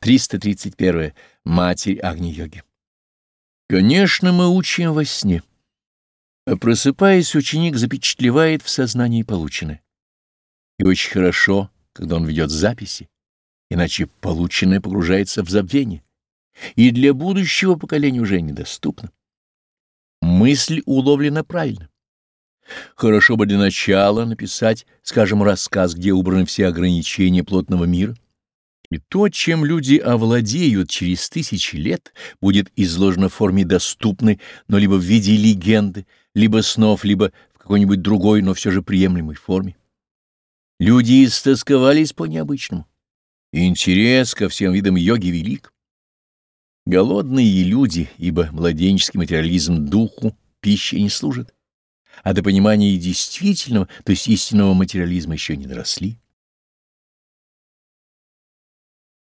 331. Матерь Агни-йоги. Конечно, мы учим во сне. А просыпаясь, ученик запечатлевает в сознании полученное. И очень хорошо, когда он ведет записи, иначе полученное погружается в забвение, и для будущего поколения уже недоступно. Мысль уловлена правильно. Хорошо бы для начала написать, скажем, рассказ, где убраны все ограничения плотного мира, и то, чем люди овладеют через тысячи лет, будет изложено в форме доступной, но либо в виде легенды, либо снов, либо в какой-нибудь другой, но все же приемлемой форме. Люди истосковались по необычному. Интерес ко всем видам йоги велик. Голодные люди, ибо младенческий материализм духу пищи не служит, а до понимания действительного, то есть истинного материализма еще не доросли.